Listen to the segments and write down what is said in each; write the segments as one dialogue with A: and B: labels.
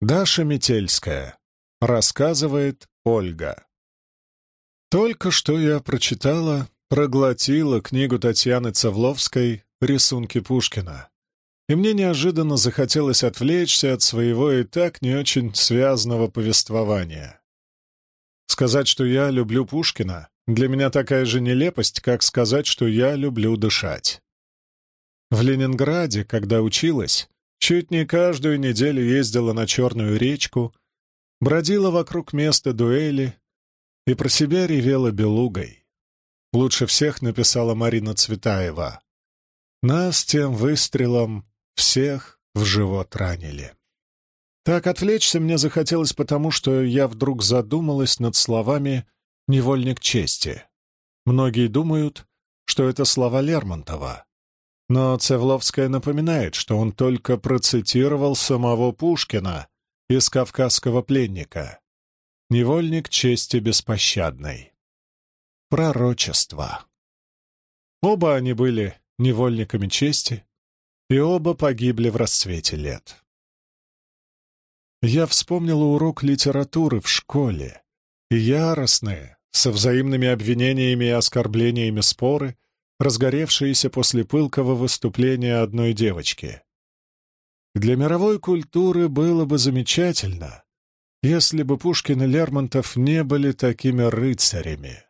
A: Даша Метельская. Рассказывает Ольга. Только что я прочитала, проглотила книгу Татьяны Цавловской «Рисунки Пушкина». И мне неожиданно захотелось отвлечься от своего и так не очень связанного повествования. Сказать, что я люблю Пушкина, для меня такая же нелепость, как сказать, что я люблю дышать. В Ленинграде, когда училась, чуть не каждую неделю ездила на Черную речку, бродила вокруг места дуэли и про себя ревела белугой. Лучше всех написала Марина Цветаева. Нас тем выстрелом всех в живот ранили. Так отвлечься мне захотелось потому, что я вдруг задумалась над словами «невольник чести». Многие думают, что это слова Лермонтова. Но Цевловская напоминает, что он только процитировал самого Пушкина из «Кавказского пленника». Невольник чести беспощадной. Пророчество. Оба они были невольниками чести, и оба погибли в расцвете лет. Я вспомнила урок литературы в школе, и яростные, со взаимными обвинениями и оскорблениями споры, разгоревшиеся после пылкого выступления одной девочки. Для мировой культуры было бы замечательно, если бы Пушкин и Лермонтов не были такими рыцарями.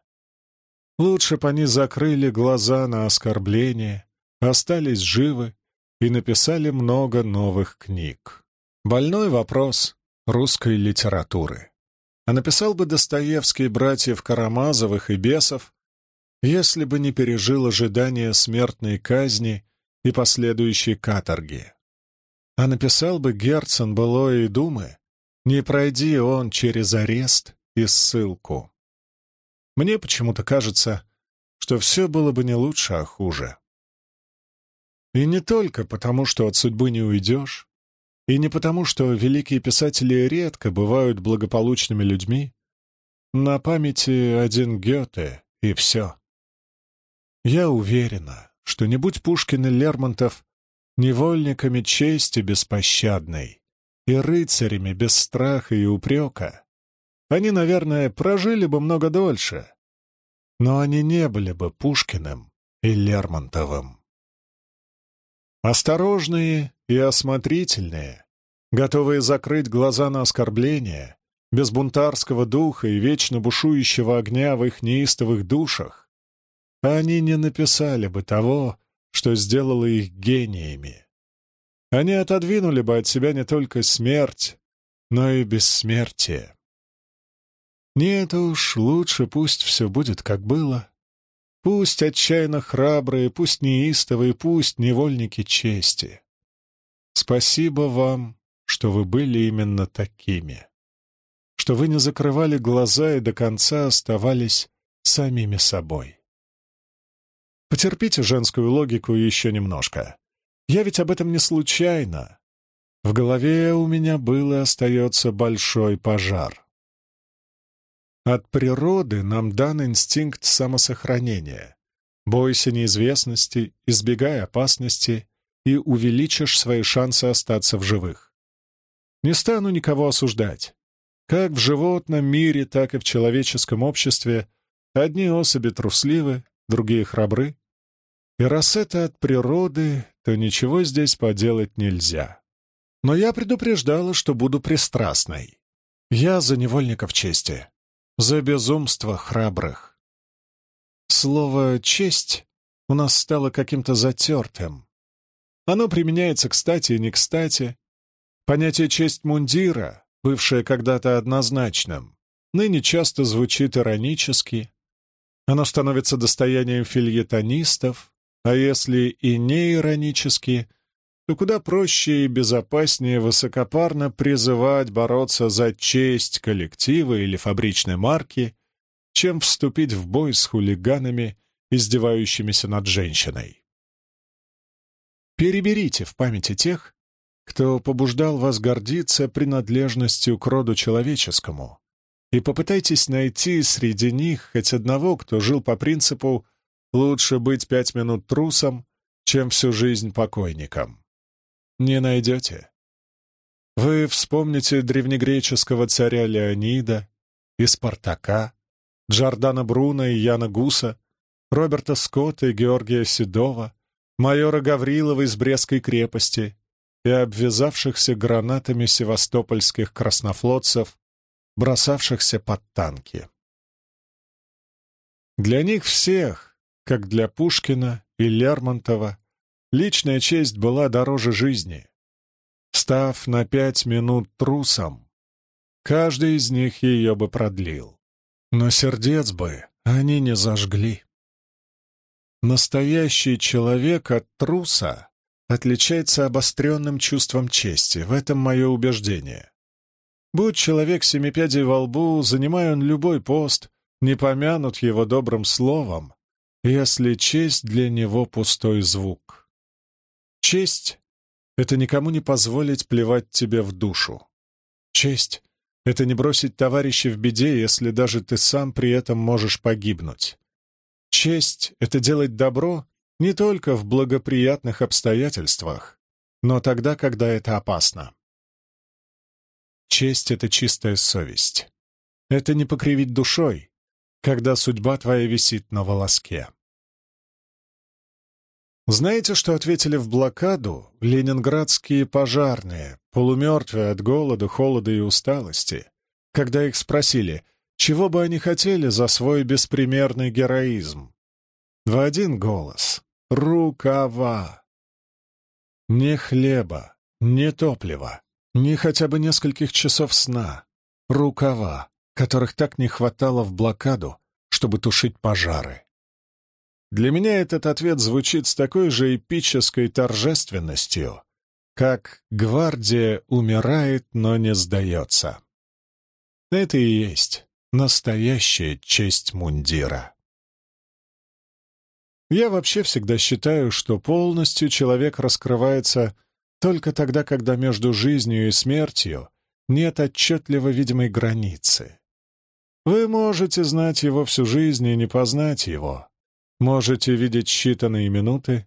A: Лучше бы они закрыли глаза на оскорбления, остались живы и написали много новых книг. Больной вопрос русской литературы. А написал бы Достоевский братьев Карамазовых и Бесов, если бы не пережил ожидания смертной казни и последующей каторги. А написал бы Герцен былое и думы, не пройди он через арест и ссылку. Мне почему-то кажется, что все было бы не лучше, а хуже. И не только потому, что от судьбы не уйдешь, и не потому, что великие писатели редко бывают благополучными людьми. На памяти один Гёте, и все. Я уверена, что не будь Пушкин и Лермонтов невольниками чести беспощадной и рыцарями без страха и упрека, они, наверное, прожили бы много дольше, но они не были бы Пушкиным и Лермонтовым. Осторожные и осмотрительные, готовые закрыть глаза на оскорбления, без бунтарского духа и вечно бушующего огня в их неистовых душах, они не написали бы того, что сделало их гениями. Они отодвинули бы от себя не только смерть, но и бессмертие. Нет уж, лучше пусть все будет, как было. Пусть отчаянно храбрые, пусть неистовые, пусть невольники чести. Спасибо вам, что вы были именно такими, что вы не закрывали глаза и до конца оставались самими собой. Потерпите женскую логику еще немножко. Я ведь об этом не случайно. В голове у меня был и остается большой пожар. От природы нам дан инстинкт самосохранения. Бойся неизвестности, избегай опасности и увеличишь свои шансы остаться в живых. Не стану никого осуждать. Как в животном мире, так и в человеческом обществе одни особи трусливы, другие храбры, и раз это от природы, то ничего здесь поделать нельзя. Но я предупреждала, что буду пристрастной. Я за невольников чести, за безумство храбрых. Слово «честь» у нас стало каким-то затертым. Оно применяется кстати и не кстати. Понятие «честь мундира», бывшее когда-то однозначным, ныне часто звучит иронически. Оно становится достоянием фильетонистов, а если и не иронически, то куда проще и безопаснее высокопарно призывать бороться за честь коллектива или фабричной марки, чем вступить в бой с хулиганами, издевающимися над женщиной. Переберите в памяти тех, кто побуждал вас гордиться принадлежностью к роду человеческому, и попытайтесь найти среди них хоть одного, кто жил по принципу Лучше быть пять минут трусом, чем всю жизнь покойником. Не найдете. Вы вспомните древнегреческого царя Леонида и Спартака, Джордана Бруна и Яна Гуса, Роберта Скотта и Георгия Седова, майора Гаврилова из Брестской крепости и обвязавшихся гранатами севастопольских краснофлотцев, бросавшихся под танки. Для них всех, как для Пушкина и Лермонтова, личная честь была дороже жизни. Став на пять минут трусом, каждый из них ее бы продлил. Но сердец бы они не зажгли. Настоящий человек от труса отличается обостренным чувством чести, в этом мое убеждение. Будь человек семипядей во лбу, занимая он любой пост, не помянут его добрым словом, если честь для него пустой звук. Честь — это никому не позволить плевать тебе в душу. Честь — это не бросить товарища в беде, если даже ты сам при этом можешь погибнуть. Честь — это делать добро не только в благоприятных обстоятельствах, но тогда, когда это опасно. Честь — это чистая совесть. Это не покривить душой, когда судьба твоя висит на волоске. Знаете, что ответили в блокаду ленинградские пожарные, полумертвые от голода, холода и усталости, когда их спросили, чего бы они хотели за свой беспримерный героизм? В один голос — рукава. Не хлеба, не топлива, не хотя бы нескольких часов сна. Рукава, которых так не хватало в блокаду, чтобы тушить пожары. Для меня этот ответ звучит с такой же эпической торжественностью, как «Гвардия умирает, но не сдается». Это и есть Настоящая честь мундира. Я вообще всегда считаю, что полностью человек раскрывается только тогда, когда между жизнью и смертью нет отчетливо видимой границы. Вы можете знать его всю жизнь и не познать его, можете видеть считанные минуты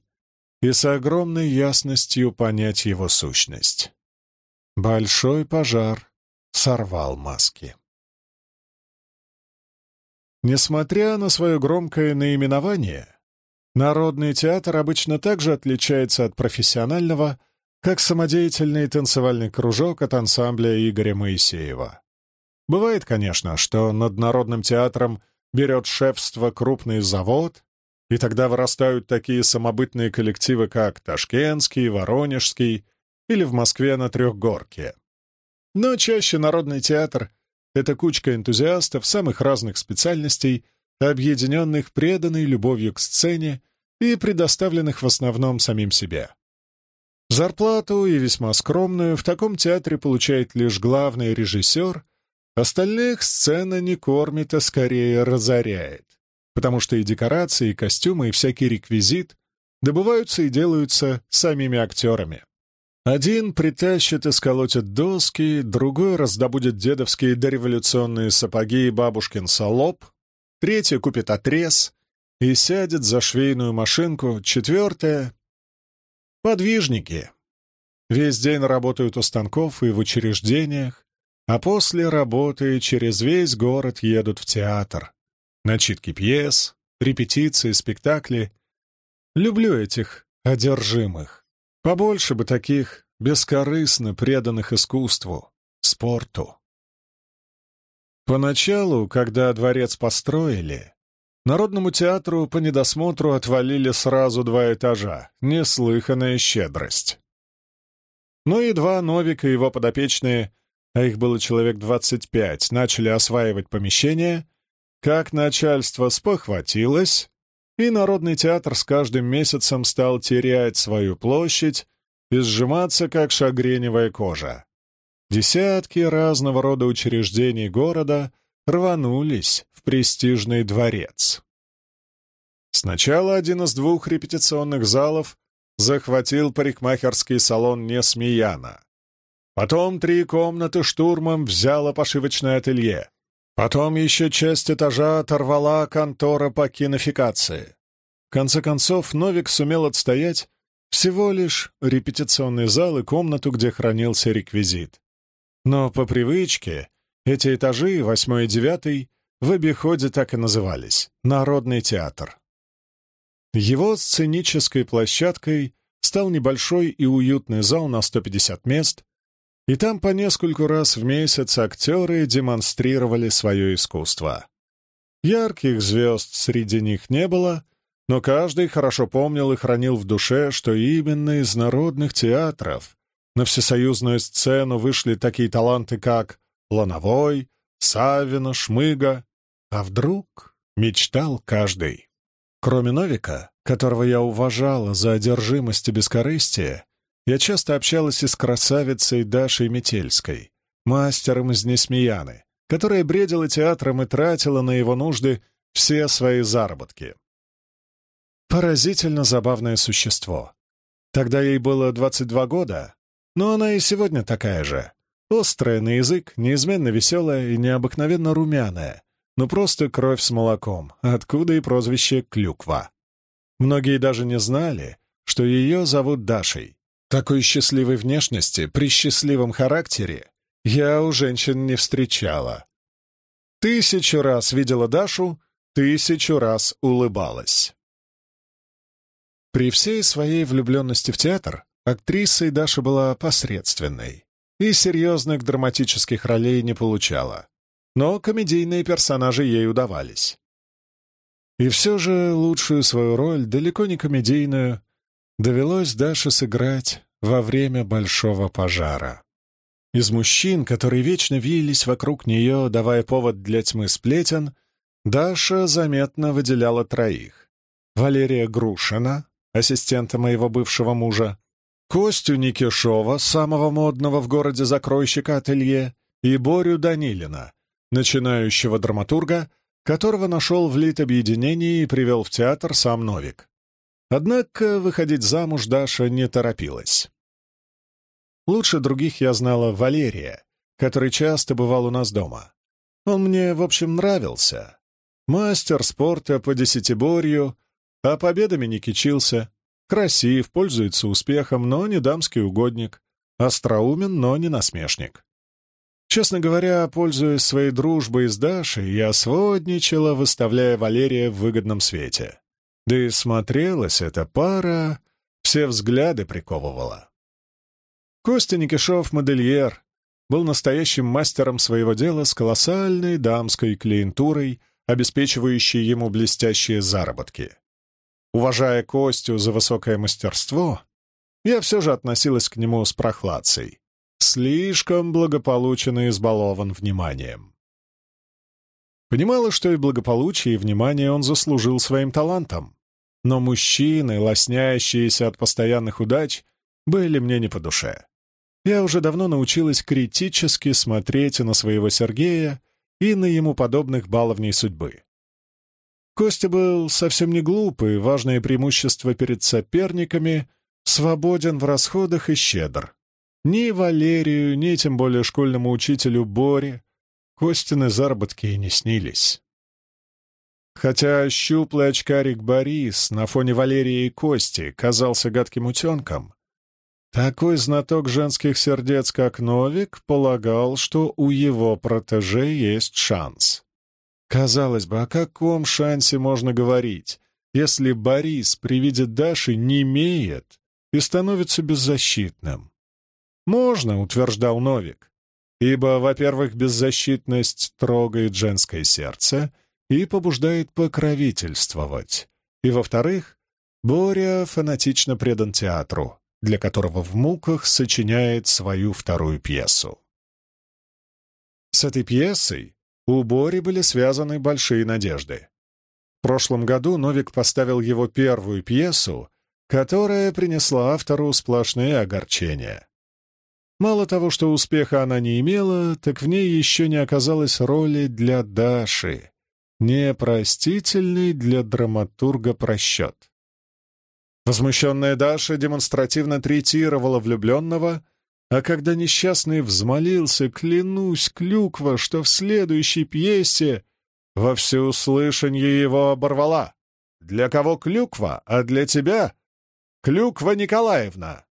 A: и с огромной ясностью понять его сущность. Большой пожар сорвал маски. Несмотря на свое громкое наименование, Народный театр обычно также отличается от профессионального, как самодеятельный танцевальный кружок от ансамбля Игоря Моисеева. Бывает, конечно, что над Народным театром берет шефство крупный завод, и тогда вырастают такие самобытные коллективы, как Ташкентский, Воронежский или в Москве на Трехгорке. Но чаще Народный театр — это кучка энтузиастов самых разных специальностей, объединенных преданной любовью к сцене и предоставленных в основном самим себе. Зарплату, и весьма скромную, в таком театре получает лишь главный режиссер, остальных сцена не кормит, а скорее разоряет, потому что и декорации, и костюмы, и всякий реквизит добываются и делаются самими актерами. Один притащит и сколотит доски, другой раздобудет дедовские дореволюционные сапоги и бабушкин солоб, третий купит отрез и сядет за швейную машинку, четвертое — подвижники. Весь день работают у станков и в учреждениях, а после работы через весь город едут в театр. Начитки пьес, репетиции, спектакли. Люблю этих одержимых. Побольше бы таких бескорыстно преданных искусству, спорту. Поначалу, когда дворец построили, Народному театру по недосмотру отвалили сразу два этажа, неслыханная щедрость. Но едва Новик и его подопечные, а их было человек двадцать пять, начали осваивать помещение, как начальство спохватилось и Народный театр с каждым месяцем стал терять свою площадь и сжиматься, как шагреневая кожа. Десятки разного рода учреждений города рванулись в престижный дворец. Сначала один из двух репетиционных залов захватил парикмахерский салон Несмеяна. Потом три комнаты штурмом взяло пошивочное ателье. Потом еще часть этажа оторвала контора по кинофикации. В конце концов, Новик сумел отстоять всего лишь репетиционный зал и комнату, где хранился реквизит. Но по привычке эти этажи, восьмой и девятый, в обиходе так и назывались — Народный театр. Его сценической площадкой стал небольшой и уютный зал на 150 мест, и там по нескольку раз в месяц актеры демонстрировали свое искусство. Ярких звезд среди них не было, но каждый хорошо помнил и хранил в душе, что именно из народных театров на всесоюзную сцену вышли такие таланты, как Лановой, Савина, Шмыга. А вдруг мечтал каждый. Кроме Новика, которого я уважала за одержимость и бескорыстие, я часто общалась и с красавицей Дашей Метельской, мастером из Несмеяны, которая бредила театром и тратила на его нужды все свои заработки. Поразительно забавное существо. Тогда ей было 22 года, но она и сегодня такая же. Острая на язык, неизменно веселая и необыкновенно румяная, но просто кровь с молоком, откуда и прозвище «Клюква». Многие даже не знали, что ее зовут Дашей. Такой счастливой внешности при счастливом характере я у женщин не встречала. Тысячу раз видела Дашу, тысячу раз улыбалась. При всей своей влюбленности в театр актрисой Даша была посредственной и серьезных драматических ролей не получала, но комедийные персонажи ей удавались. И все же лучшую свою роль, далеко не комедийную, довелось Даше сыграть во время большого пожара. Из мужчин, которые вечно вились вокруг нее, давая повод для тьмы сплетен, Даша заметно выделяла троих. Валерия Грушина, ассистента моего бывшего мужа, Костю Никишова, самого модного в городе закройщика ателье, и Борю Данилина, начинающего драматурга, которого нашел в литобъединении и привел в театр сам Новик. Однако выходить замуж Даша не торопилась. Лучше других я знала Валерия, который часто бывал у нас дома. Он мне, в общем, нравился. Мастер спорта по десятиборью, а победами не кичился. Красив, пользуется успехом, но не дамский угодник. Остроумен, но не насмешник. Честно говоря, пользуясь своей дружбой с Дашей, я сводничала, выставляя Валерия в выгодном свете. Да и смотрелась эта пара, все взгляды приковывала. Костя Никишов — модельер, был настоящим мастером своего дела с колоссальной дамской клиентурой, обеспечивающей ему блестящие заработки. Уважая Костю за высокое мастерство, я все же относилась к нему с прохладцей. Слишком благополучен и избалован вниманием. Понимала, что и благополучие, и внимание он заслужил своим талантом. Но мужчины, лоснящиеся от постоянных удач, были мне не по душе. Я уже давно научилась критически смотреть на своего Сергея и на ему подобных баловней судьбы. Костя был совсем не глупый, важное преимущество перед соперниками, свободен в расходах и щедр. Ни Валерию, ни тем более школьному учителю Боре Костины заработки и не снились. Хотя щуплый очкарик Борис на фоне Валерии и Кости казался гадким утенком, такой знаток женских сердец, как Новик, полагал, что у его протеже есть шанс. Казалось бы, о каком шансе можно говорить, если Борис при виде Даши не имеет и становится беззащитным? Можно, утверждал Новик, ибо, во-первых, беззащитность трогает женское сердце и побуждает покровительствовать, и, во-вторых, Боря фанатично предан театру, для которого в муках сочиняет свою вторую пьесу. С этой пьесой у Бори были связаны большие надежды. В прошлом году Новик поставил его первую пьесу, которая принесла автору сплошные огорчения. Мало того, что успеха она не имела, так в ней еще не оказалось роли для Даши, непростительный для драматурга просчет. Возмущенная Даша демонстративно третировала влюбленного, а когда несчастный взмолился, клянусь, клюква, что в следующей пьесе во всеуслышанье его оборвала. «Для кого клюква, а для тебя — клюква Николаевна!»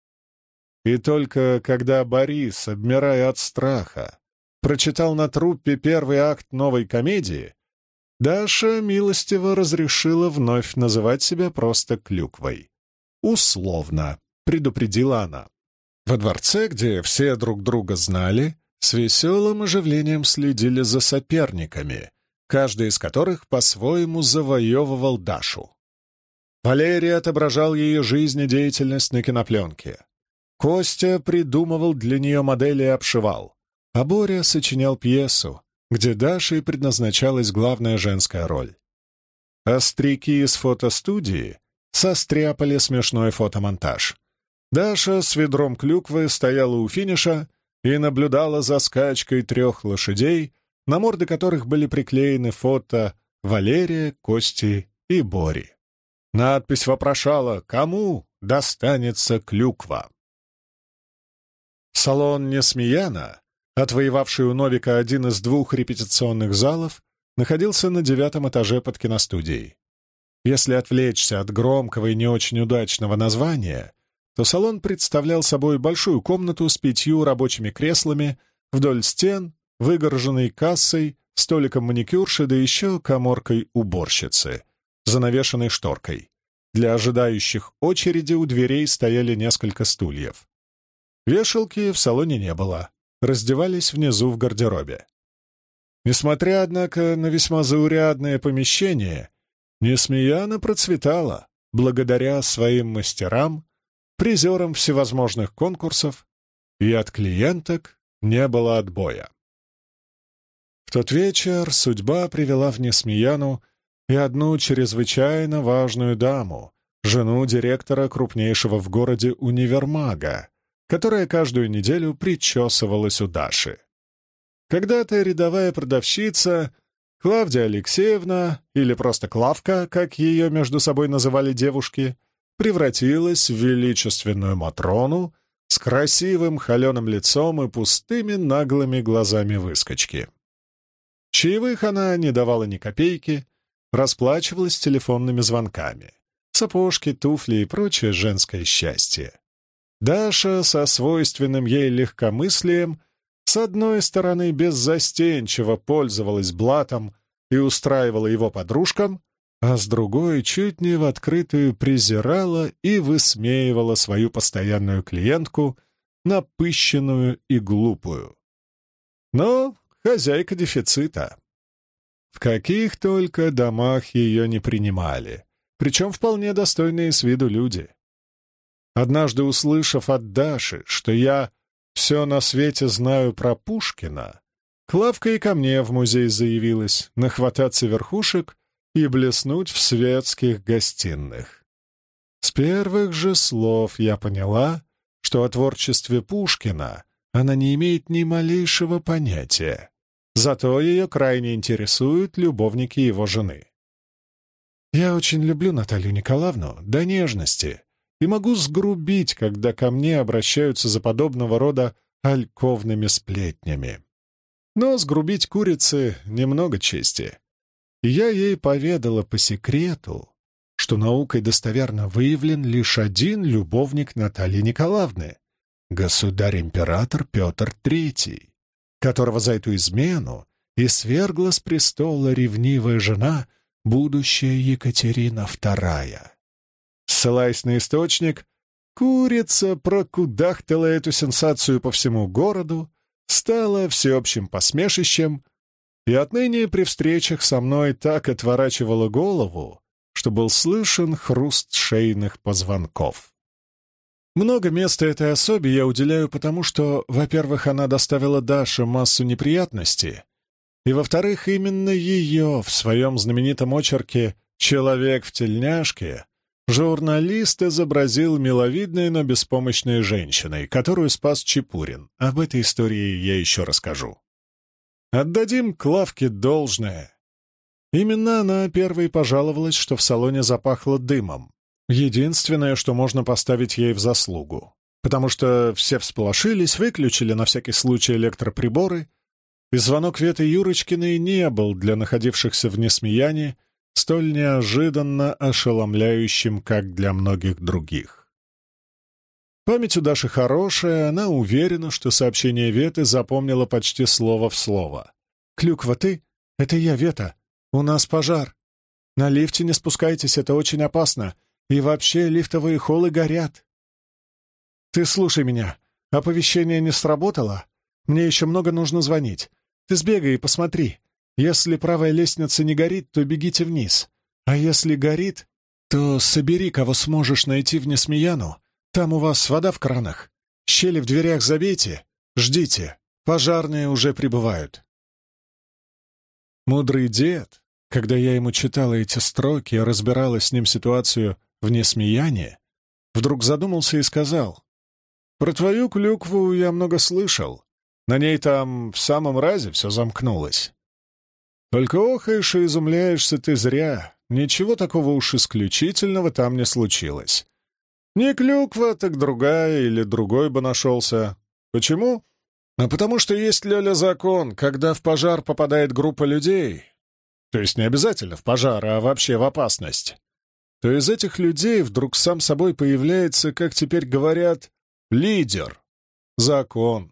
A: И только когда Борис, обмирая от страха, прочитал на труппе первый акт новой комедии, Даша милостиво разрешила вновь называть себя просто клюквой. «Условно», — предупредила она. Во дворце, где все друг друга знали, с веселым оживлением следили за соперниками, каждый из которых по-своему завоевывал Дашу. Валерий отображал ее жизнь и деятельность на кинопленке. Костя придумывал для нее модели и обшивал, а Боря сочинял пьесу, где Даше предназначалась главная женская роль. Остряки из фотостудии состряпали смешной фотомонтаж. Даша с ведром клюквы стояла у финиша и наблюдала за скачкой трех лошадей, на морды которых были приклеены фото Валерия, Кости и Бори. Надпись вопрошала «Кому достанется клюква?». Салон Несмеяна, отвоевавший у Новика один из двух репетиционных залов, находился на девятом этаже под киностудией. Если отвлечься от громкого и не очень удачного названия, то салон представлял собой большую комнату с пятью рабочими креслами вдоль стен, выгороженной кассой, столиком маникюрши, да еще коморкой уборщицы, занавешенной шторкой. Для ожидающих очереди у дверей стояли несколько стульев. Вешалки в салоне не было, раздевались внизу в гардеробе. Несмотря, однако, на весьма заурядное помещение, Несмеяна процветала благодаря своим мастерам, призерам всевозможных конкурсов, и от клиенток не было отбоя. В тот вечер судьба привела в Несмеяну и одну чрезвычайно важную даму, жену директора крупнейшего в городе универмага, которая каждую неделю причесывалась у Даши. Когда-то рядовая продавщица Клавдия Алексеевна, или просто Клавка, как ее между собой называли девушки, превратилась в величественную Матрону с красивым холеным лицом и пустыми наглыми глазами выскочки. Чаевых она не давала ни копейки, расплачивалась телефонными звонками. Сапожки, туфли и прочее женское счастье. Даша со свойственным ей легкомыслием с одной стороны беззастенчиво пользовалась блатом и устраивала его подружкам, а с другой чуть не в открытую презирала и высмеивала свою постоянную клиентку, напыщенную и глупую. Но хозяйка дефицита. В каких только домах ее не принимали, причем вполне достойные с виду люди. Однажды услышав от Даши, что я все на свете знаю про Пушкина, Клавка и ко мне в музей заявилась нахвататься верхушек и блеснуть в светских гостиных. С первых же слов я поняла, что о творчестве Пушкина она не имеет ни малейшего понятия, зато ее крайне интересуют любовники его жены. Я очень люблю Наталью Николаевну до нежности и могу сгрубить, когда ко мне обращаются за подобного рода альковными сплетнями. Но сгрубить курицы немного чести. я ей поведала по секрету, что наукой достоверно выявлен лишь один любовник Натальи Николаевны — государь-император Петр III, которого за эту измену и свергла с престола ревнивая жена, будущая Екатерина II. Ссылаясь на источник, курица прокудахтала эту сенсацию по всему городу, стала всеобщим посмешищем и отныне при встречах со мной так отворачивала голову, что был слышен хруст шейных позвонков. Много места этой особе я уделяю потому, что, во-первых, она доставила Даше массу неприятностей, и, во-вторых, именно ее в своем знаменитом очерке «Человек в тельняшке» Журналист изобразил миловидной, но беспомощной женщиной, которую спас Чепурин. Об этой истории я еще расскажу. Отдадим Клавке должное. Именно она первой пожаловалась, что в салоне запахло дымом. Единственное, что можно поставить ей в заслугу. Потому что все всполошились, выключили на всякий случай электроприборы, и звонок Веты Юрочкиной не был для находившихся в несмеянии столь неожиданно ошеломляющим, как для многих других. Память у Даши хорошая, она уверена, что сообщение Веты запомнила почти слово в слово. «Клюква, ты? Это я, Вета. У нас пожар. На лифте не спускайтесь, это очень опасно. И вообще лифтовые холлы горят. Ты слушай меня. Оповещение не сработало? Мне еще много нужно звонить. Ты сбегай и посмотри. Если правая лестница не горит, то бегите вниз. А если горит, то собери, кого сможешь найти в Несмеяну там у вас вода в кранах. Щели в дверях забейте. Ждите. Пожарные уже прибывают. Мудрый дед, когда я ему читала эти строки и разбирала с ним ситуацию в несмеянии, вдруг задумался и сказал, «Про твою клюкву я много слышал. На ней там в самом разе все замкнулось. Только охаешь и изумляешься ты зря. Ничего такого уж исключительного там не случилось. Не клюква, так другая или другой бы нашелся. Почему? А потому что есть, Лёля, закон, когда в пожар попадает группа людей, то есть не обязательно в пожар, а вообще в опасность, то из этих людей вдруг сам собой появляется, как теперь говорят, лидер, закон.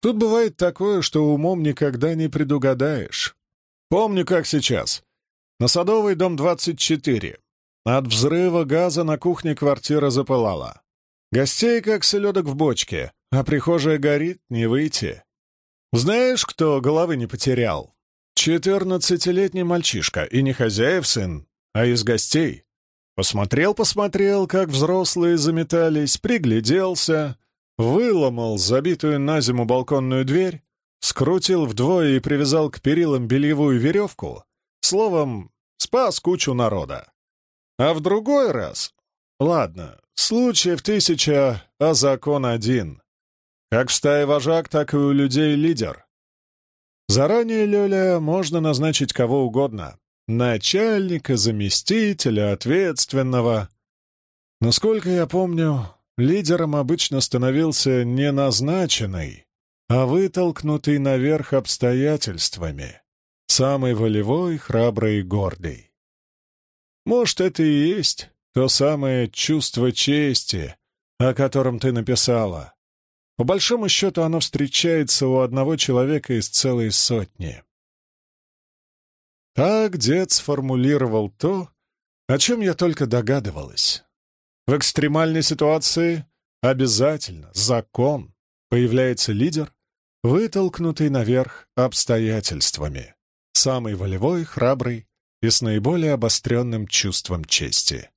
A: Тут бывает такое, что умом никогда не предугадаешь. Помню, как сейчас. На Садовый, дом 24. От взрыва газа на кухне квартира запылала. Гостей как селедок в бочке, а прихожая горит, не выйти. Знаешь, кто головы не потерял? Четырнадцатилетний мальчишка, и не хозяев сын, а из гостей. Посмотрел-посмотрел, как взрослые заметались, пригляделся, выломал забитую на зиму балконную дверь, скрутил вдвое и привязал к перилам бельевую веревку, словом, спас кучу народа. А в другой раз... Ладно, случаев тысяча, а закон один. Как в стае вожак, так и у людей лидер. Заранее, Лёля, можно назначить кого угодно. Начальника, заместителя, ответственного. Насколько я помню, лидером обычно становился не назначенный, а вытолкнутый наверх обстоятельствами. Самый волевой, храбрый и гордый. Может, это и есть то самое чувство чести, о котором ты написала. По большому счету оно встречается у одного человека из целой сотни. Так дед сформулировал то, о чем я только догадывалась. В экстремальной ситуации обязательно закон появляется лидер, вытолкнутый наверх обстоятельствами, самый волевой, храбрый и с наиболее обостренным чувством чести.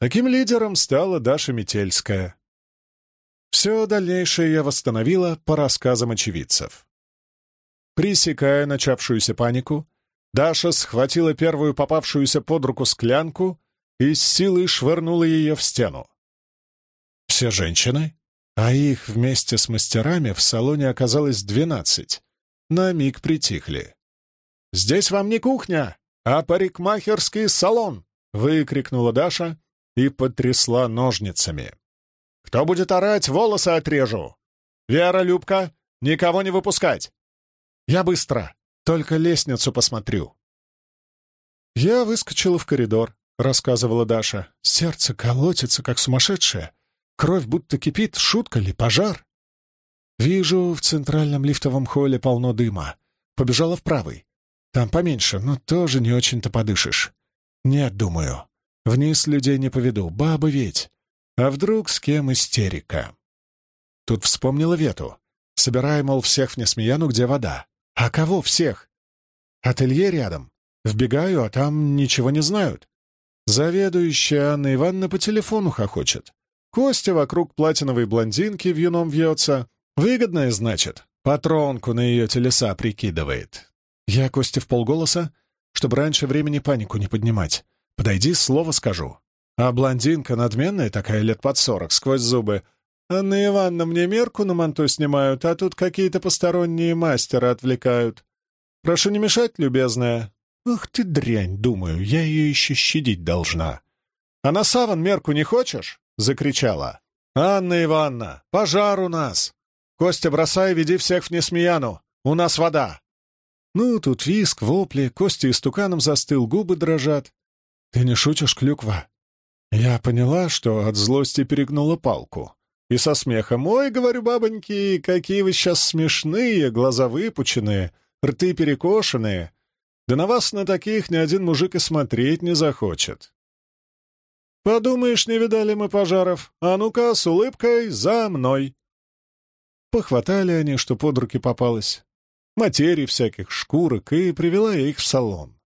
A: Таким лидером стала Даша Метельская. Все дальнейшее я восстановила по рассказам очевидцев. Пресекая начавшуюся панику, Даша схватила первую попавшуюся под руку склянку и с силой швырнула ее в стену. Все женщины, а их вместе с мастерами в салоне оказалось двенадцать, на миг притихли. «Здесь вам не кухня, а парикмахерский салон!» — выкрикнула Даша и потрясла ножницами. «Кто будет орать, волосы отрежу! Вера, Любка, никого не выпускать! Я быстро, только лестницу посмотрю!» «Я выскочила в коридор», — рассказывала Даша. «Сердце колотится, как сумасшедшее. Кровь будто кипит. Шутка ли, пожар?» «Вижу, в центральном лифтовом холле полно дыма. Побежала в правый. Там поменьше, но тоже не очень-то подышишь. Нет, думаю. Вниз людей не поведу, баба ведь. А вдруг с кем истерика? Тут вспомнила Вету. Собирай, мол, всех в Несмеяну, где вода. А кого всех? Ателье рядом. Вбегаю, а там ничего не знают. Заведующая Анна Ивановна по телефону хохочет. Костя вокруг платиновой блондинки в юном вьется. Выгодная, значит. Патронку на ее телеса прикидывает. Я Косте в полголоса, чтобы раньше времени панику не поднимать. Подойди, слово скажу. А блондинка надменная такая, лет под сорок, сквозь зубы. Анна Ивановна мне мерку на манту снимают, а тут какие-то посторонние мастера отвлекают. Прошу не мешать, любезная. Ах ты дрянь, думаю, я ее еще щадить должна. А на саван мерку не хочешь? Закричала. Анна Ивановна, пожар у нас. Костя, бросай, веди всех в Несмеяну. У нас вода. Ну, тут виск, вопли, Костя истуканом застыл, губы дрожат. Ты не шутишь, Клюква? Я поняла, что от злости перегнула палку. И со смехом «Ой, — говорю, бабоньки, какие вы сейчас смешные, глаза выпученные, рты перекошенные. Да на вас на таких ни один мужик и смотреть не захочет». «Подумаешь, не видали мы пожаров. А ну-ка, с улыбкой, за мной!» Похватали они, что под руки попалось. Материи всяких, шкурок, и привела я их в салон.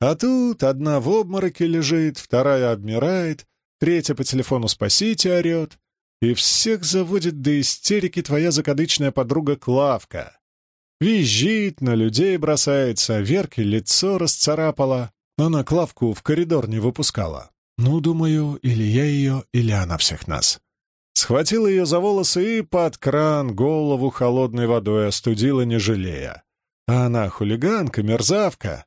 A: А тут одна в обмороке лежит, вторая обмирает, третья по телефону «спасите» орет, и всех заводит до истерики твоя закадычная подруга Клавка. Визжит, на людей бросается, Верке лицо расцарапала. Она Клавку в коридор не выпускала. Ну, думаю, или я ее, или она всех нас. Схватила ее за волосы и под кран голову холодной водой остудила, не жалея. А она хулиганка, мерзавка.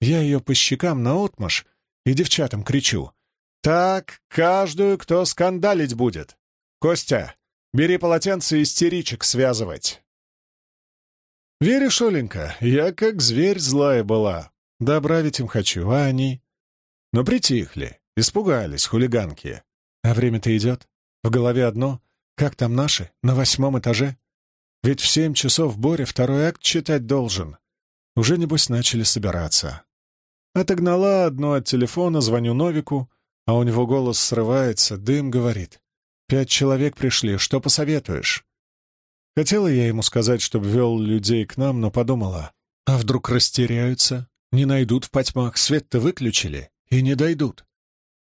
A: Я ее по щекам наотмашь и девчатам кричу. «Так, каждую, кто скандалить будет! Костя, бери полотенце истеричек связывать!» «Веришь, Оленька, я как зверь злая была. Добра ведь им хочу, а они...» Но притихли, испугались хулиганки. А время-то идет. В голове одно. Как там наши? На восьмом этаже? Ведь в семь часов Боря второй акт читать должен. Уже, небось, начали собираться. Отогнала одну от телефона, звоню Новику, а у него голос срывается, дым говорит. «Пять человек пришли, что посоветуешь?» Хотела я ему сказать, чтобы вел людей к нам, но подумала, а вдруг растеряются, не найдут в потьмах, свет-то выключили и не дойдут.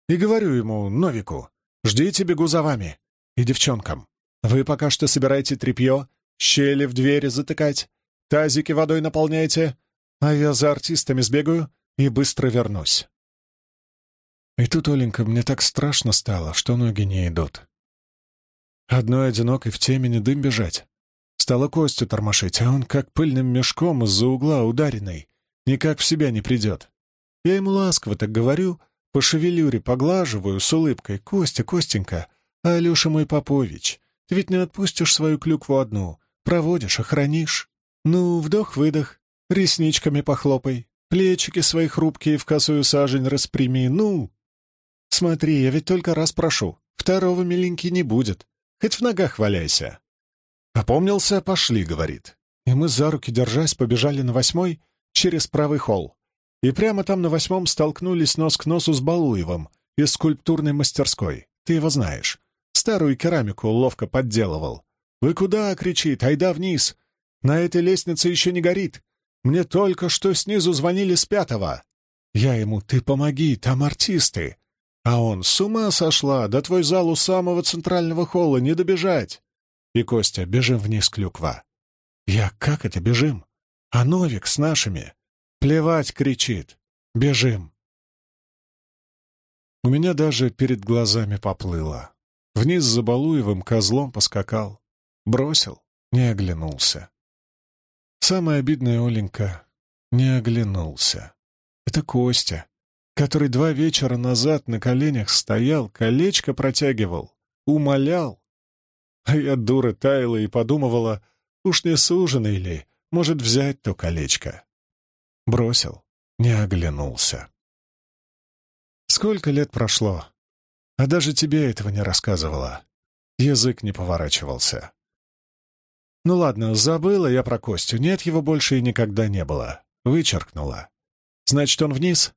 A: И говорю ему, Новику, ждите, бегу за вами. И девчонкам, вы пока что собирайте тряпье, щели в двери затыкать, тазики водой наполняйте, а я за артистами сбегаю и быстро вернусь. И тут, Оленька, мне так страшно стало, что ноги не идут. Одной одинокой в темени дым бежать. Стала Костю тормошить, а он как пыльным мешком из-за угла ударенный, никак в себя не придет. Я ему ласково так говорю, по шевелюре поглаживаю с улыбкой. «Костя, Костенька, а Алеша мой Попович, ты ведь не отпустишь свою клюкву одну, проводишь, охранишь. Ну, вдох-выдох, ресничками похлопай, плечики свои хрупкие в косую сажень распрями, ну! Смотри, я ведь только раз прошу, второго миленький не будет, хоть в ногах валяйся». Опомнился, пошли, говорит. И мы за руки держась побежали на восьмой через правый холл. И прямо там на восьмом столкнулись нос к носу с Балуевым из скульптурной мастерской. Ты его знаешь. Старую керамику ловко подделывал. «Вы куда?» — кричит. «Айда вниз! На этой лестнице еще не горит! Мне только что снизу звонили с пятого!» Я ему «Ты помоги, там артисты!» А он «С ума сошла! До твой зал у самого центрального холла не добежать!» И Костя «Бежим вниз, клюква!» Я «Как это бежим?» А Новик с нашими «Плевать!» — кричит. «Бежим!» У меня даже перед глазами поплыло. Вниз за Балуевым козлом поскакал. Бросил, не оглянулся. Самое обидное, Оленька, не оглянулся. Это Костя, который два вечера назад на коленях стоял, колечко протягивал, умолял. А я, дура, таяла и подумывала, уж не суженый ли, может взять то колечко. Бросил, не оглянулся. Сколько лет прошло, а даже тебе этого не рассказывала. Язык не поворачивался. Ну ладно, забыла я про Костю, нет его больше и никогда не было. Вычеркнула. Значит, он вниз,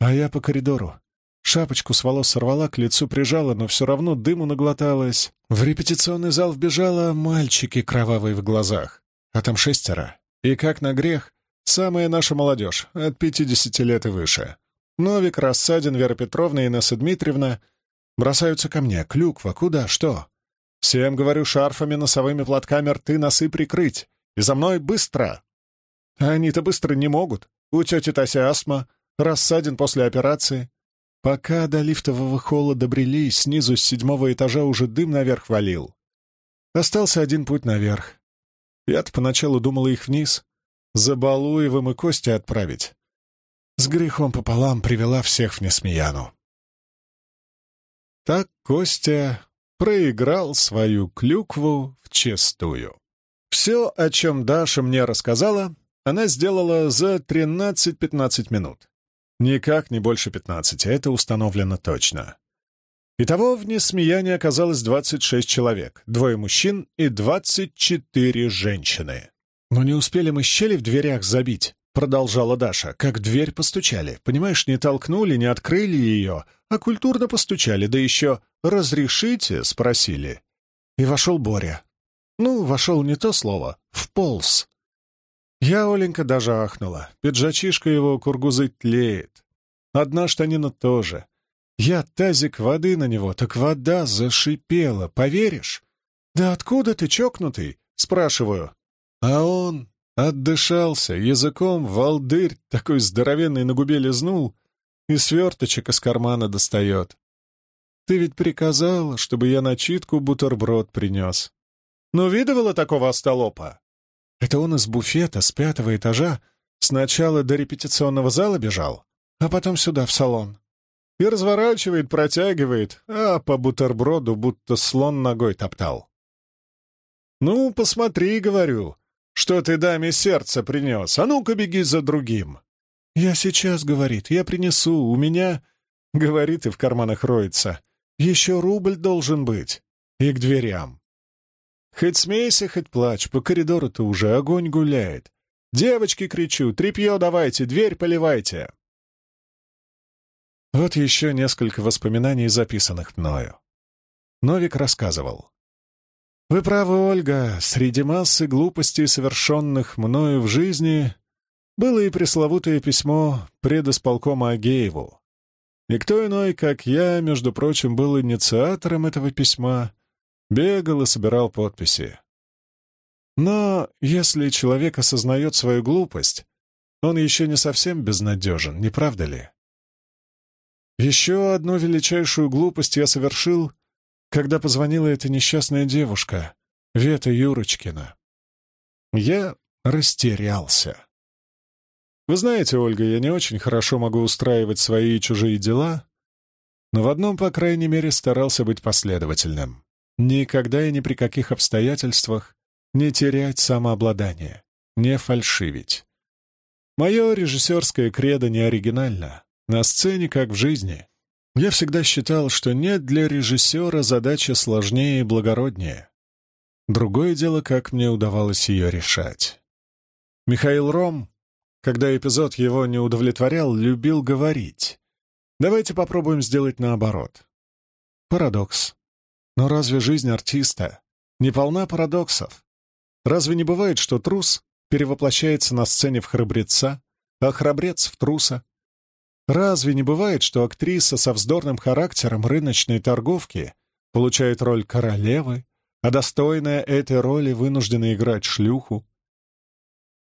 A: а я по коридору. Шапочку с волос сорвала, к лицу прижала, но все равно дыму наглоталась. В репетиционный зал вбежала мальчики кровавые в глазах, а там шестеро. И как на грех, Самая наша молодежь, от пятидесяти лет и выше. Новик, Рассадин, Вера Петровна Инесса Дмитриевна бросаются ко мне. Клюква, куда, что? Всем, говорю, шарфами, носовыми платками рты, носы прикрыть. И за мной быстро. А они-то быстро не могут. У тети Таси астма, Рассадин после операции. Пока до лифтового холла добрели, снизу с седьмого этажа уже дым наверх валил. Остался один путь наверх. Я-то поначалу думала их вниз, за Балуевым и Кости отправить. С грехом пополам привела всех в Несмеяну. Так Костя проиграл свою клюкву вчистую. Все, о чем Даша мне рассказала, она сделала за 13-15 минут. Никак не больше 15, это установлено точно. Итого в несмеянии оказалось 26 человек, двое мужчин и 24 женщины. Но не успели мы щели в дверях забить, продолжала Даша, как дверь постучали. Понимаешь, не толкнули, не открыли ее, а культурно постучали, да еще «разрешите?» спросили. И вошел Боря. Ну, вошел не то слово, вполз. Я, Оленька, даже ахнула. Пиджачишка его кургузы тлеет. Одна штанина тоже. Я тазик воды на него, так вода зашипела, поверишь? «Да откуда ты, чокнутый?» — спрашиваю. А он отдышался, языком волдырь такой здоровенный на губе лизнул и сверточек из кармана достает. Ты ведь приказала, чтобы я начитку бутерброд принес. Ну, видывала такого остолопа? Это он из буфета с пятого этажа сначала до репетиционного зала бежал, а потом сюда, в салон. И разворачивает, протягивает, а по бутерброду будто слон ногой топтал. «Ну, посмотри, — говорю, — что ты даме сердце принес, а ну-ка беги за другим». «Я сейчас, — говорит, — я принесу, у меня, — говорит, и в карманах роется, — еще рубль должен быть, и к дверям. Хоть смейся, хоть плачь, по коридору-то уже огонь гуляет. Девочки, кричу, тряпье давайте, дверь поливайте. Вот еще несколько воспоминаний, записанных мною. Новик рассказывал. «Вы правы, Ольга, среди массы глупостей, совершенных мною в жизни, было и пресловутое письмо предосполкома Агееву. Никто иной, как я, между прочим, был инициатором этого письма, бегал и собирал подписи. Но если человек осознает свою глупость, он еще не совсем безнадежен, не правда ли? Еще одну величайшую глупость я совершил, когда позвонила эта несчастная девушка, Вета Юрочкина. Я растерялся. Вы знаете, Ольга, я не очень хорошо могу устраивать свои и чужие дела, но в одном, по крайней мере, старался быть последовательным. Никогда и ни при каких обстоятельствах не терять самообладание, не фальшивить. Мое режиссерское кредо не оригинально. На сцене, как в жизни. Я всегда считал, что нет для режиссера задачи сложнее и благороднее. Другое дело, как мне удавалось ее решать. Михаил Ром, когда эпизод его не удовлетворял, любил говорить. Давайте попробуем сделать наоборот. Парадокс. Но разве жизнь артиста не полна парадоксов? Разве не бывает, что трус перевоплощается на сцене в храбреца, а храбрец в труса? Разве не бывает, что актриса со вздорным характером рыночной торговки получает роль королевы, а достойная этой роли вынуждена играть шлюху?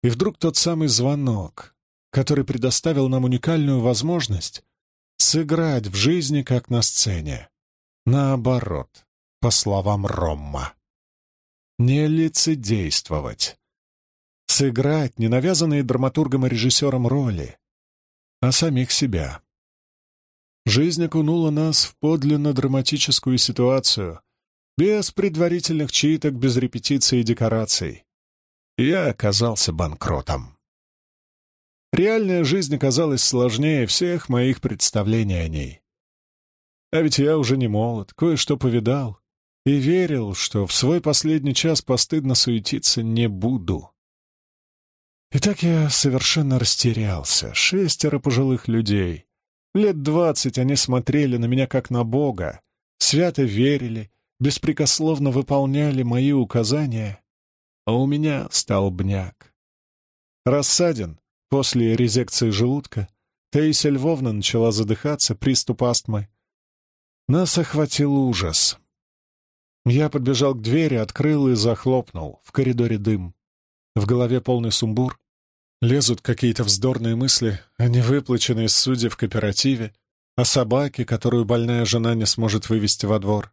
A: И вдруг тот самый звонок, который предоставил нам уникальную возможность сыграть в жизни, как на сцене. Наоборот по словам Ромма. Не лицедействовать. Сыграть не навязанные драматургом и режиссером роли, а самих себя. Жизнь окунула нас в подлинно драматическую ситуацию, без предварительных читок, без репетиций и декораций. я оказался банкротом. Реальная жизнь оказалась сложнее всех моих представлений о ней. А ведь я уже не молод, кое-что повидал, и верил, что в свой последний час постыдно суетиться не буду. И так я совершенно растерялся. Шестеро пожилых людей. Лет двадцать они смотрели на меня как на Бога, свято верили, беспрекословно выполняли мои указания, а у меня стал бняк. Рассадин после резекции желудка, Таисия Львовна начала задыхаться, приступ астмы. Нас охватил ужас. Я подбежал к двери, открыл и захлопнул. В коридоре дым. В голове полный сумбур. Лезут какие-то вздорные мысли о невыплаченной суде в кооперативе, о собаке, которую больная жена не сможет вывести во двор.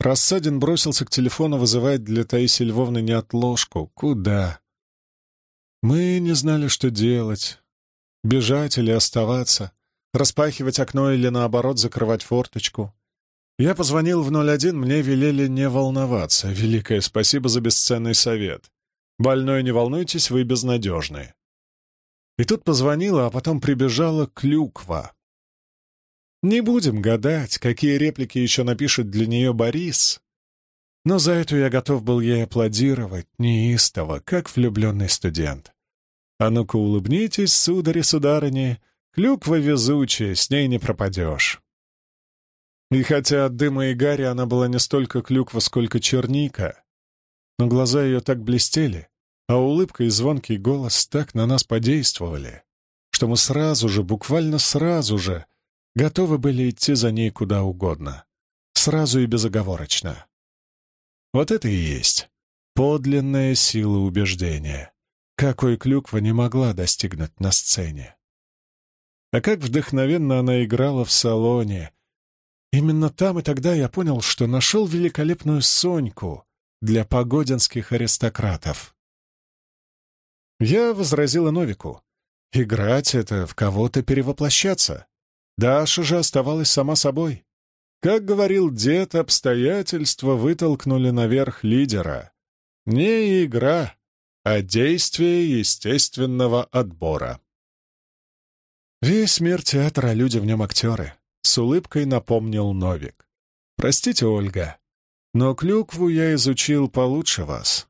A: Рассадин бросился к телефону вызывать для Таисии Львовны неотложку. Куда? Мы не знали, что делать. Бежать или оставаться. Распахивать окно или, наоборот, закрывать форточку. Я позвонил в 01, мне велели не волноваться. Великое спасибо за бесценный совет. Больной, не волнуйтесь, вы безнадежны. И тут позвонила, а потом прибежала клюква. Не будем гадать, какие реплики еще напишет для нее Борис. Но за эту я готов был ей аплодировать неистово, как влюбленный студент. А ну-ка улыбнитесь, судари, сударыни, клюква везучая, с ней не пропадешь. И хотя от дыма и гари она была не столько клюква, сколько черника, но глаза ее так блестели, а улыбка и звонкий голос так на нас подействовали, что мы сразу же, буквально сразу же, готовы были идти за ней куда угодно. Сразу и безоговорочно. Вот это и есть подлинная сила убеждения, какой клюква не могла достигнуть на сцене. А как вдохновенно она играла в салоне. Именно там и тогда я понял, что нашел великолепную Соньку для погодинских аристократов. Я возразила Новику. Играть — это в кого-то перевоплощаться. Даша же оставалась сама собой. Как говорил дед, обстоятельства вытолкнули наверх лидера. Не игра, а действие естественного отбора. Весь мир театра, люди в нем актеры, — с улыбкой напомнил Новик. Простите, Ольга, но клюкву я изучил получше вас.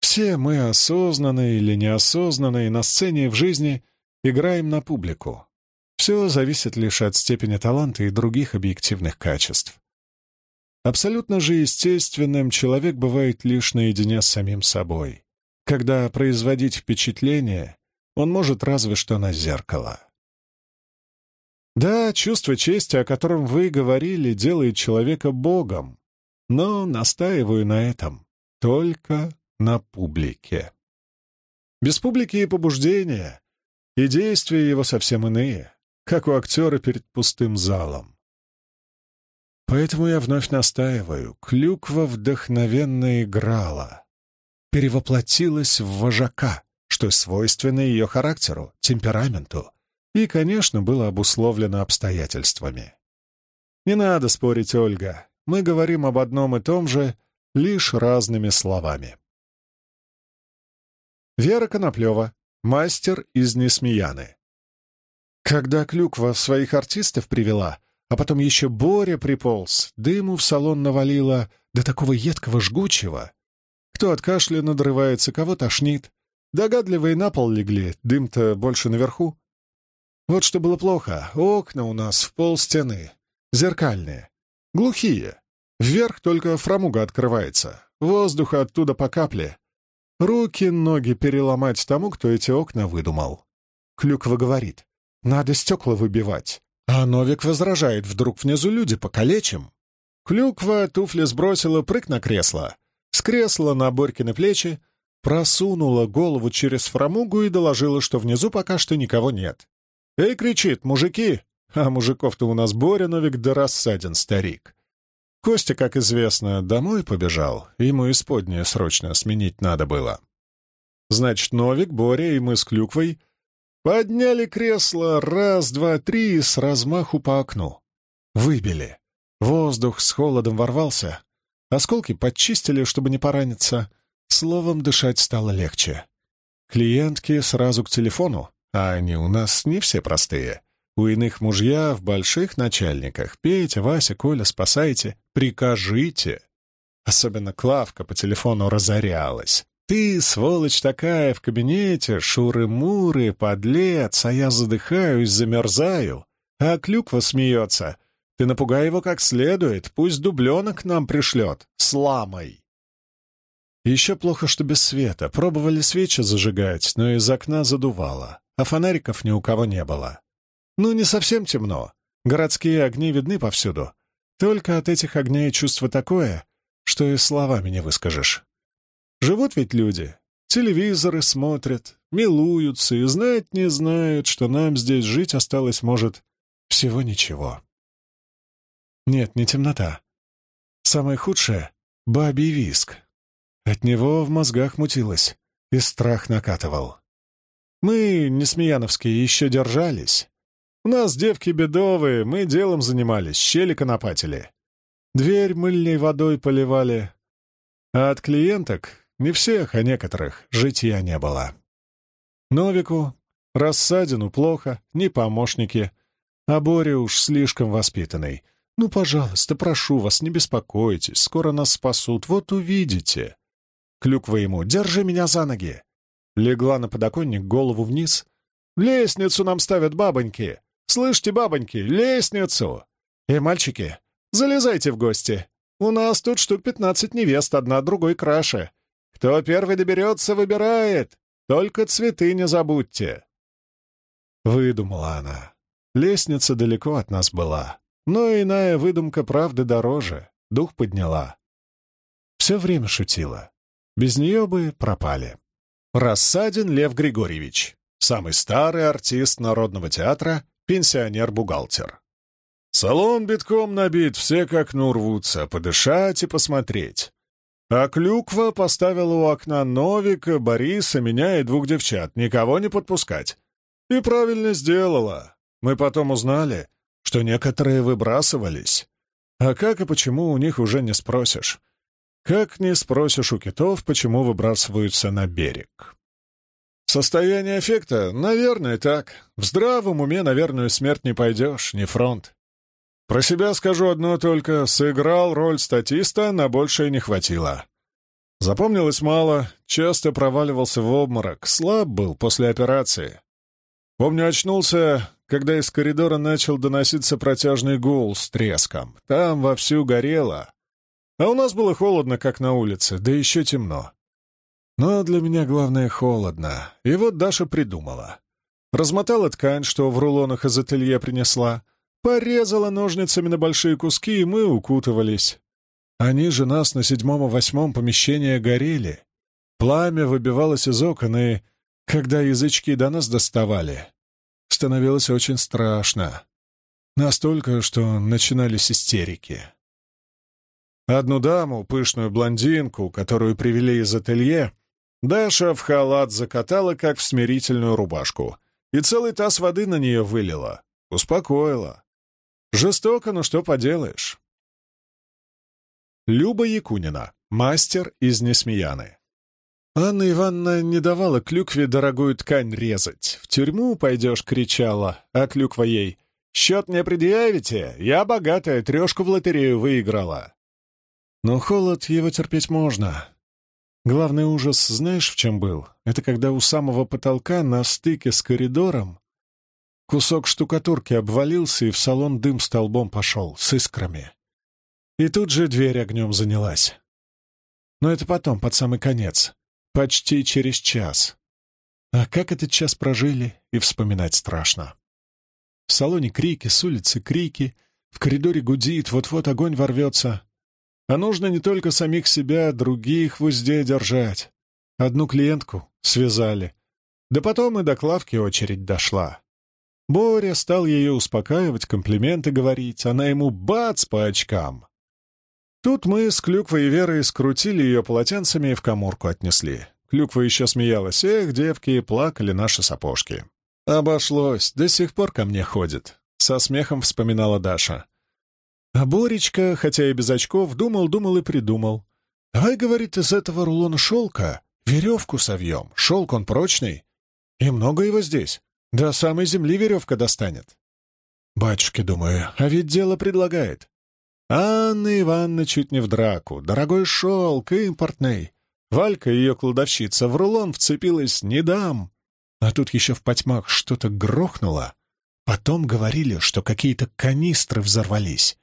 A: Все мы, осознанные или неосознанные, на сцене и в жизни играем на публику. Все зависит лишь от степени таланта и других объективных качеств. Абсолютно же естественным человек бывает лишь наедине с самим собой, когда производить впечатление он может разве что на зеркало. Да, чувство чести, о котором вы говорили, делает человека богом, но настаиваю на этом только на публике. Без публики и побуждения, и действия его совсем иные как у актера перед пустым залом. Поэтому я вновь настаиваю, клюква вдохновенно играла, перевоплотилась в вожака, что свойственно ее характеру, темпераменту, и, конечно, было обусловлено обстоятельствами. Не надо спорить, Ольга, мы говорим об одном и том же, лишь разными словами. Вера Коноплева, мастер из Несмеяны. Когда Клюква своих артистов привела, а потом еще Боря приполз, дыму в салон навалила до такого едкого жгучего. Кто от кашля надрывается, кого тошнит. Догадливые на пол легли, дым-то больше наверху. Вот что было плохо. Окна у нас в пол стены. Зеркальные. Глухие. Вверх только фрамуга открывается. Воздуха оттуда по капле. Руки, ноги переломать тому, кто эти окна выдумал. Клюква говорит. Надо стекла выбивать. А Новик возражает, вдруг внизу люди покалечим. Клюква туфли сбросила, прыг на кресло. С кресла на Борькины плечи, просунула голову через фрамугу и доложила, что внизу пока что никого нет. «Эй!» — кричит, «Мужики!» А мужиков-то у нас Боря Новик да рассаден старик. Костя, как известно, домой побежал, ему исподнее срочно сменить надо было. Значит, Новик, Боря и мы с Клюквой — Подняли кресло раз, два, три с размаху по окну. Выбили. Воздух с холодом ворвался. Осколки подчистили, чтобы не пораниться. Словом, дышать стало легче. Клиентки сразу к телефону, а они у нас не все простые. У иных мужья в больших начальниках. Петя, Вася, Коля, спасайте, прикажите. Особенно Клавка по телефону разорялась. Ты, сволочь такая, в кабинете, шуры-муры, подлец, а я задыхаюсь, замерзаю. А клюква смеется. Ты напугай его как следует, пусть дубленок нам пришлет, с ламой. Еще плохо, что без света. Пробовали свечи зажигать, но из окна задувало, а фонариков ни у кого не было. Ну, не совсем темно. Городские огни видны повсюду. Только от этих огней чувство такое, что и словами не выскажешь. Живут ведь люди, телевизоры смотрят, милуются и знать не знают, что нам здесь жить осталось, может, всего ничего. Нет, не темнота. Самое худшее — бабий виск. От него в мозгах мутилось, и страх накатывал. Мы, несмеяновские, еще держались. У нас девки бедовые, мы делом занимались, щели конопатили. Дверь мыльной водой поливали. А от клиенток не всех, а некоторых житья не было. Новику, Рассадину плохо, ни помощники. А Боря уж слишком воспитанный. Ну, пожалуйста, прошу вас, не беспокойтесь, скоро нас спасут, вот увидите. Клюква ему, держи меня за ноги. Легла на подоконник, голову вниз. Лестницу нам ставят бабоньки. Слышите, бабоньки, лестницу. И, мальчики, залезайте в гости. У нас тут штук пятнадцать невест, одна другой краше. Кто первый доберется, выбирает. Только цветы не забудьте. Выдумала она. Лестница далеко от нас была. Но иная выдумка правды дороже. Дух подняла. Все время шутила. Без нее бы пропали. Рассадин Лев Григорьевич. Самый старый артист Народного театра, пенсионер-бухгалтер. Салон битком набит, все как окну рвутся, подышать и посмотреть. А Клюква поставила у окна Новика, Бориса, меня и двух девчат, никого не подпускать. И правильно сделала. Мы потом узнали, что некоторые выбрасывались. А как и почему у них уже не спросишь. Как не спросишь у китов, почему выбрасываются на берег. Состояние эффекта? Наверное, так. В здравом уме, наверное, смерть не пойдешь, не фронт. Про себя скажу одно только. Сыграл роль статиста, на большее не хватило. Запомнилось мало, часто проваливался в обморок, слаб был после операции. Помню, очнулся, когда из коридора начал доноситься протяжный гул с треском. Там вовсю горело. А у нас было холодно, как на улице, да еще темно. Но для меня главное — холодно. И вот Даша придумала. Размотала ткань, что в рулонах из ателье принесла, порезала ножницами на большие куски, и мы укутывались. Они же нас на седьмом-восьмом помещении горели. Пламя выбивалось из окон, и, когда язычки до нас доставали, становилось очень страшно. Настолько, что начинались истерики. Одну даму, пышную блондинку, которую привели из ателье, Даша в халат закатала, как в смирительную рубашку, и целый таз воды на нее вылила. Успокоила. Жестоко, но что поделаешь. Люба Якунина, мастер из Несмеяны. Анна Ивановна не давала клюкве дорогую ткань резать. «В тюрьму пойдешь», — кричала, а клюква ей. «Счет мне предъявите? Я богатая, трешку в лотерею выиграла». Но холод его терпеть можно. Главный ужас знаешь, в чем был? Это когда у самого потолка на стыке с коридором кусок штукатурки обвалился, и в салон дым столбом пошел, с искрами. И тут же дверь огнем занялась. Но это потом, под самый конец. Почти через час. А как этот час прожили, и вспоминать страшно. В салоне крики, с улицы крики, в коридоре гудит, вот-вот огонь ворвется. А нужно не только самих себя, других в узде держать. Одну клиентку связали. Да потом и до Клавки очередь дошла. Боря стал ее успокаивать, комплименты говорить, она ему бац по очкам. Тут мы с Клюквой и Верой скрутили ее полотенцами и в коморку отнесли. Клюква еще смеялась. Эх, девки, плакали наши сапожки. Обошлось, до сих пор ко мне ходит. Со смехом вспоминала Даша. А Боречка, хотя и без очков, думал-думал и придумал. «Давай, — говорит, — из этого рулона шелка веревку совьем. Шелк он прочный. И много его здесь. До самой земли веревка достанет». Батюшки, думаю, а ведь дело предлагает. Анна Ивановна чуть не в драку. Дорогой шелк, импортный. Валька, ее кладовщица, в рулон вцепилась «не дам». А тут еще в потьмах что-то грохнуло. Потом говорили, что какие-то канистры взорвались.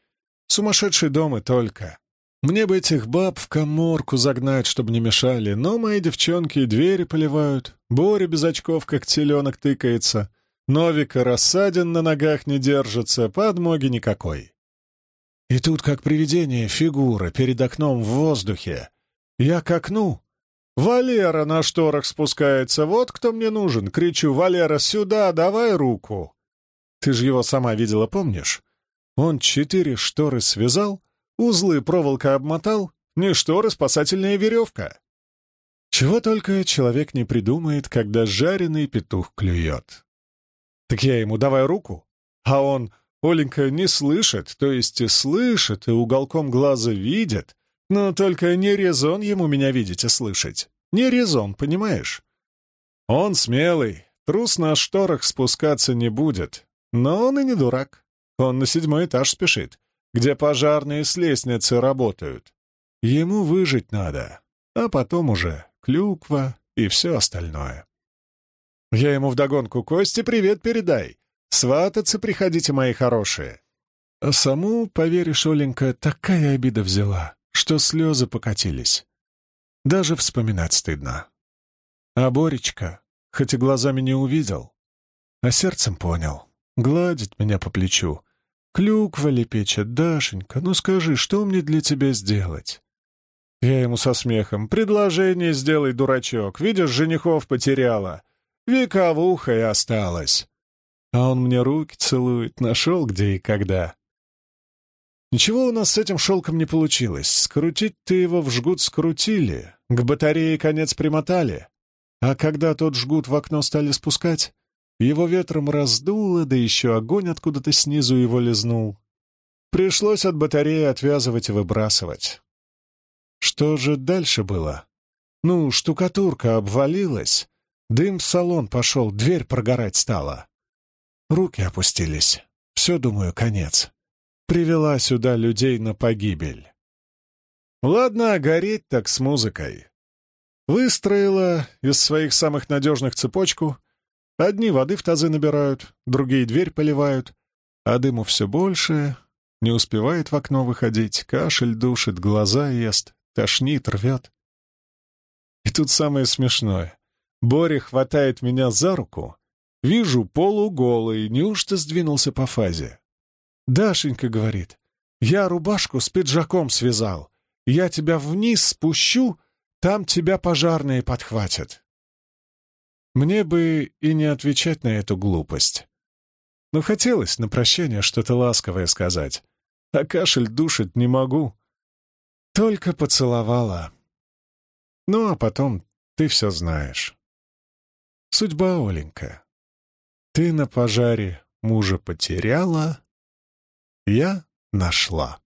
A: Сумасшедший дом и только. Мне бы этих баб в коморку загнать, чтобы не мешали, но мои девчонки двери поливают, Боря без очков, как теленок, тыкается, Новика рассадин на ногах не держится, подмоги никакой. И тут, как привидение, фигура перед окном в воздухе. Я к окну. Валера на шторах спускается, вот кто мне нужен. Кричу, Валера, сюда, давай руку. Ты же его сама видела, помнишь? Он четыре шторы связал, узлы проволока обмотал, не шторы, спасательная веревка. Чего только человек не придумает, когда жареный петух клюет. Так я ему давай руку, а он, Оленька, не слышит, то есть и слышит, и уголком глаза видит, но только не резон ему меня видеть и слышать. Не резон, понимаешь? Он смелый, трус на шторах спускаться не будет, Но он и не дурак. Он на седьмой этаж спешит, где пожарные с лестницы работают. Ему выжить надо, а потом уже клюква и все остальное. Я ему вдогонку «Кости, привет передай! Свататься приходите, мои хорошие!» А саму, поверишь, Оленька, такая обида взяла, что слезы покатились. Даже вспоминать стыдно. А Боречка, хоть и глазами не увидел, а сердцем понял, гладит меня по плечу. «Клюква лепечет, Дашенька, ну скажи, что мне для тебя сделать?» Я ему со смехом. «Предложение сделай, дурачок, видишь, женихов потеряла. Вековуха и осталась». А он мне руки целует, нашел где и когда. Ничего у нас с этим шелком не получилось. Скрутить-то его в жгут скрутили, к батарее конец примотали. А когда тот жгут в окно стали спускать, его ветром раздуло, да еще огонь откуда-то снизу его лизнул. Пришлось от батареи отвязывать и выбрасывать. Что же дальше было? Ну, штукатурка обвалилась, дым в салон пошел, дверь прогорать стала. Руки опустились. Все, думаю, конец привела сюда людей на погибель. Ладно, гореть так с музыкой. Выстроила из своих самых надежных цепочку. Одни воды в тазы набирают, другие дверь поливают, а дыму все больше, не успевает в окно выходить, кашель душит, глаза ест, тошнит, рвет. И тут самое смешное. Боря хватает меня за руку, вижу полуголый, неужто сдвинулся по фазе. Дашенька говорит, я рубашку с пиджаком связал. Я тебя вниз спущу, там тебя пожарные подхватят. Мне бы и не отвечать на эту глупость. Но хотелось на прощание что-то ласковое сказать, а кашель душит не могу. Только поцеловала. Ну, а потом ты все знаешь. Судьба, Оленька. Ты на пожаре мужа потеряла, я нашла.